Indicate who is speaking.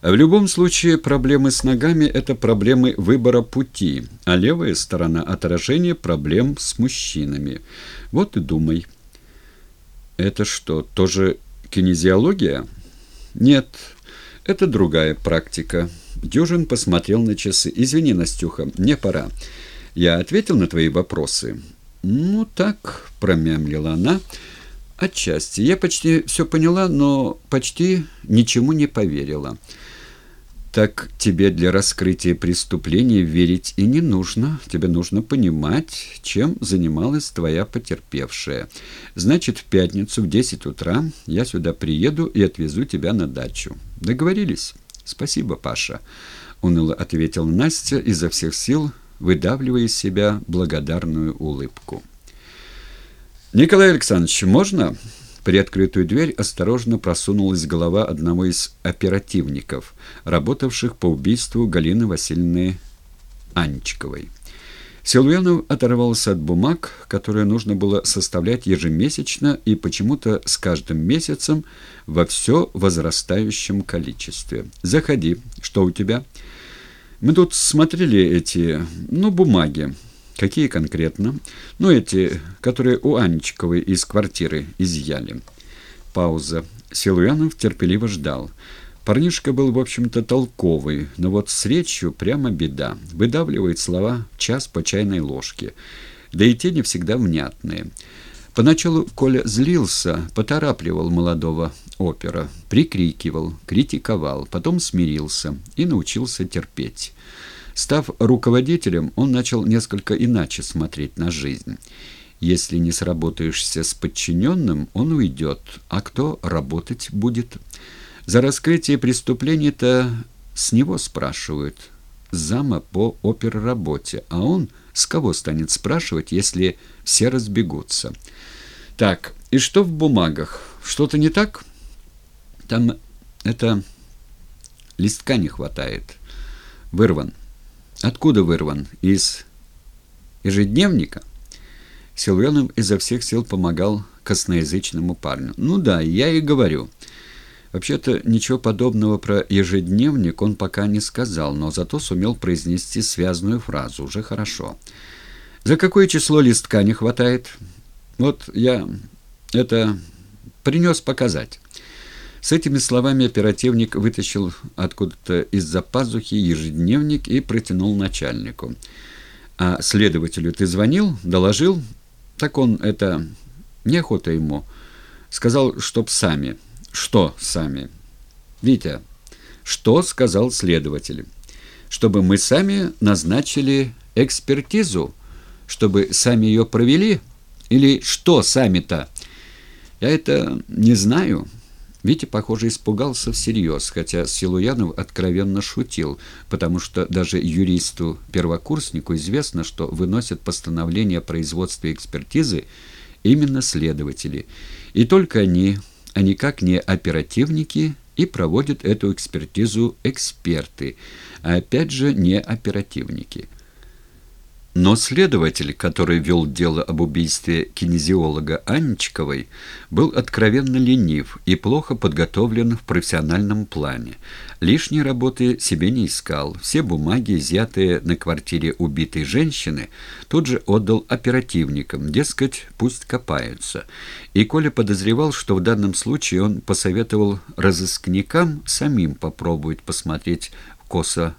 Speaker 1: В любом случае, проблемы с ногами – это проблемы выбора пути, а левая сторона – отражение проблем с мужчинами. Вот и думай. Это что, тоже кинезиология? Нет, это другая практика. Дюжин посмотрел на часы. «Извини, Настюха, мне пора. Я ответил на твои вопросы?» «Ну, так», — промямлила она, — «отчасти. Я почти все поняла, но почти ничему не поверила». Так тебе для раскрытия преступления верить и не нужно. Тебе нужно понимать, чем занималась твоя потерпевшая. Значит, в пятницу в 10 утра я сюда приеду и отвезу тебя на дачу. Договорились? Спасибо, Паша. Уныло ответил Настя изо всех сил, выдавливая из себя благодарную улыбку. «Николай Александрович, можно?» Приоткрытую дверь осторожно просунулась голова одного из оперативников, работавших по убийству Галины Васильевны Анчиковой. Силуянов оторвался от бумаг, которые нужно было составлять ежемесячно и почему-то с каждым месяцем во все возрастающем количестве. «Заходи. Что у тебя?» «Мы тут смотрели эти, ну, бумаги. «Какие конкретно?» «Ну, эти, которые у Анечковой из квартиры изъяли». Пауза. Силуянов терпеливо ждал. Парнишка был, в общем-то, толковый, но вот с речью прямо беда. Выдавливает слова час по чайной ложке. Да и те не всегда внятные. Поначалу Коля злился, поторапливал молодого опера, прикрикивал, критиковал, потом смирился и научился терпеть. Став руководителем, он начал несколько иначе смотреть на жизнь. Если не сработаешься с подчиненным, он уйдет, а кто работать будет? За раскрытие преступлений-то с него спрашивают, зама по оперработе, а он с кого станет спрашивать, если все разбегутся? Так, и что в бумагах? Что-то не так? Там это листка не хватает. Вырван. Откуда вырван? Из ежедневника? Силуянов изо всех сил помогал косноязычному парню. Ну да, я и говорю. Вообще-то ничего подобного про ежедневник он пока не сказал, но зато сумел произнести связную фразу. Уже хорошо. За какое число листка не хватает? Вот я это принес показать. С этими словами оперативник вытащил откуда-то из-за пазухи ежедневник и протянул начальнику. «А следователю ты звонил? Доложил?» «Так он это... неохота ему. Сказал, чтоб сами». «Что сами?» «Витя, что сказал следователь?» «Чтобы мы сами назначили экспертизу? Чтобы сами ее провели? Или что сами-то?» «Я это не знаю». Витя, похоже, испугался всерьез, хотя Силуянов откровенно шутил, потому что даже юристу-первокурснику известно, что выносят постановление о производстве экспертизы именно следователи. И только они, а никак не оперативники, и проводят эту экспертизу эксперты, а опять же не оперативники. Но следователь, который вел дело об убийстве кинезиолога Анечковой, был откровенно ленив и плохо подготовлен в профессиональном плане. Лишней работы себе не искал. Все бумаги, изъятые на квартире убитой женщины, тут же отдал оперативникам, дескать, пусть копаются. И Коля подозревал, что в данном случае он посоветовал разыскникам самим попробовать посмотреть косо